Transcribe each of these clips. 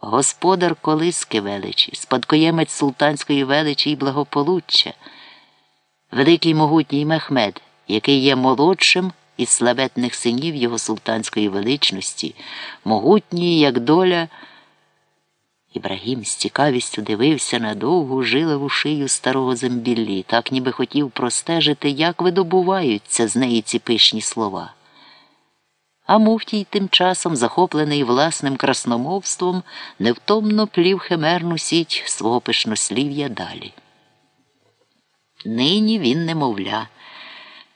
господар колиски величі, спадкоємець султанської величі і благополуччя, великий могутній Мехмед, який є молодшим із славетних синів його султанської величності, могутній, як доля. Ібрагім з цікавістю дивився на довгу жилеву шию старого зембіллі, так ніби хотів простежити, як видобуваються з неї ці пишні слова. А Муфтій тим часом, захоплений власним красномовством, невтомно плів химерну сіть свого пишнослів'я далі. Нині він немовля,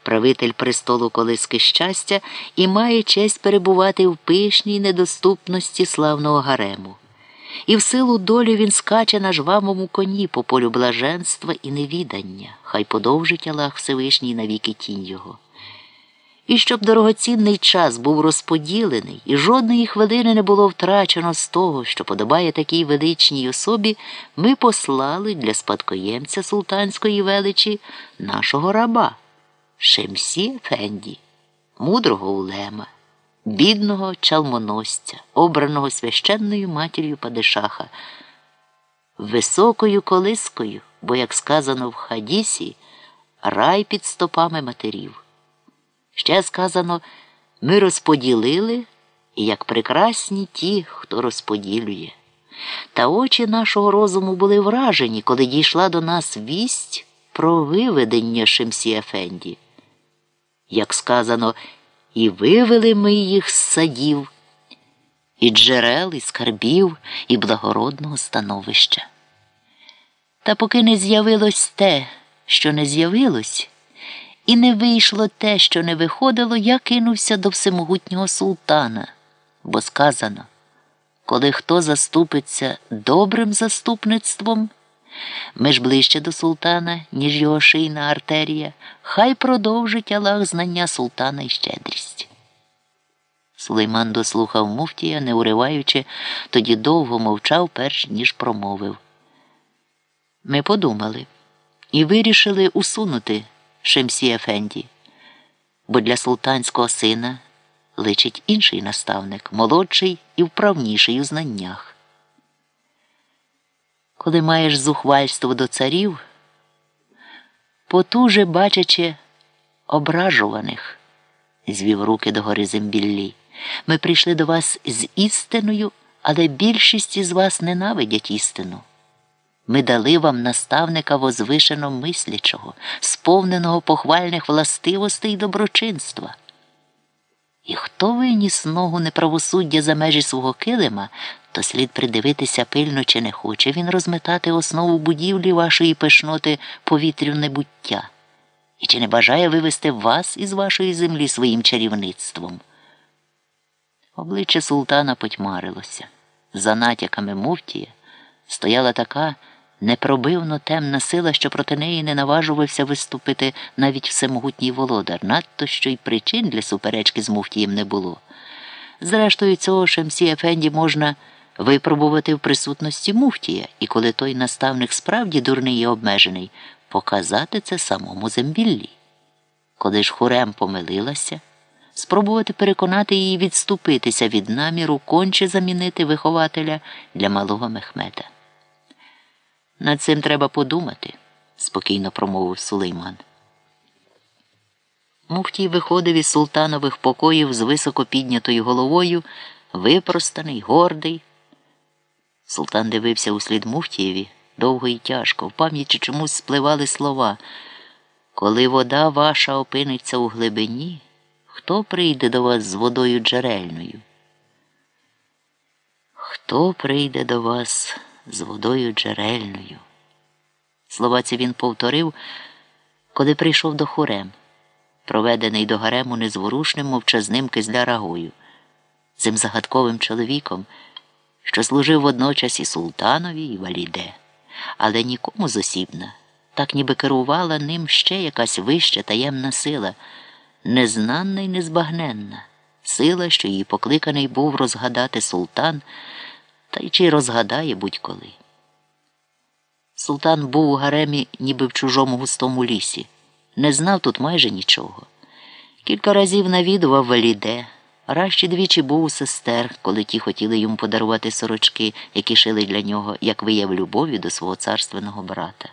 правитель престолу колиски щастя і має честь перебувати в пишній недоступності славного гарему. І в силу долі він скаче на жвамому коні по полю блаженства і невідання, хай подовжить Аллах Всевишній навіки тінь його. І щоб дорогоцінний час був розподілений, і жодної хвилини не було втрачено з того, що подобає такій величній особі, ми послали для спадкоємця султанської величі нашого раба Шемсі Фенді, мудрого улема бідного чалмоносця, обраного священною матір'ю Падишаха, високою колискою, бо, як сказано в Хадісі, рай під стопами матерів. Ще сказано, ми розподілили, і як прекрасні ті, хто розподілює. Та очі нашого розуму були вражені, коли дійшла до нас вість про виведення Шемсі Ефенді. Як сказано, і вивели ми їх з садів, і джерел, і скарбів, і благородного становища. Та поки не з'явилось те, що не з'явилось, і не вийшло те, що не виходило, я кинувся до всемогутнього султана, бо сказано, коли хто заступиться добрим заступництвом, ми ж ближче до султана, ніж його шийна артерія, хай продовжить Аллах знання султана і щедрість. Сулейман дослухав муфтія, не уриваючи, тоді довго мовчав, перш ніж промовив. Ми подумали і вирішили усунути Шемсі Ефенді, бо для султанського сина личить інший наставник, молодший і вправніший у знаннях. Коли маєш зухвальство до царів, потуже бачачи ображуваних, звів руки до гори зембіллі. Ми прийшли до вас з істиною, але більшість із вас ненавидять істину. Ми дали вам наставника возвишено мислячого, сповненого похвальних властивостей і доброчинства. І хто виніс ногу неправосуддя за межі свого килима, то слід придивитися пильно, чи не хоче він розметати основу будівлі вашої пишноти повітрю небуття, і чи не бажає вивести вас із вашої землі своїм чарівництвом. Обличчя султана потьмарилося. За натяками муфтія стояла така непробивно темна сила, що проти неї не наважувався виступити навіть всемогутній володар, надто що й причин для суперечки з муфтієм не було. Зрештою, цього Шемсі Ефенді можна випробувати в присутності муфтія, і коли той наставник справді дурний і обмежений, показати це самому зембіллі. Коли ж хурем помилилася, спробувати переконати її відступитися від наміру конче замінити вихователя для малого мехмета. Над цим треба подумати, спокійно промовив Сулейман. Муфтій виходив із султанових покоїв з високо піднятою головою, випростаний, гордий. Султан дивився услід Муфтієві довго і тяжко, в пам'яті чомусь спливали слова. Коли вода ваша опиниться у глибині, хто прийде до вас з водою джерельною? Хто прийде до вас з водою джерельною? Слова ці він повторив, коли прийшов до хорем, проведений до гарему незворушним мовчазним кизлярагою, цим загадковим чоловіком що служив водночас і султанові, і валіде, але нікому зосібна, так ніби керувала ним ще якась вища таємна сила, незнанна й незбагненна, сила, що її покликаний був розгадати султан, та й чи розгадає будь-коли. Султан був у гаремі, ніби в чужому густому лісі, не знав тут майже нічого. Кілька разів навідував валіде Раз двічі був у сестер, коли ті хотіли йому подарувати сорочки, які шили для нього, як вияв любові до свого царственного брата.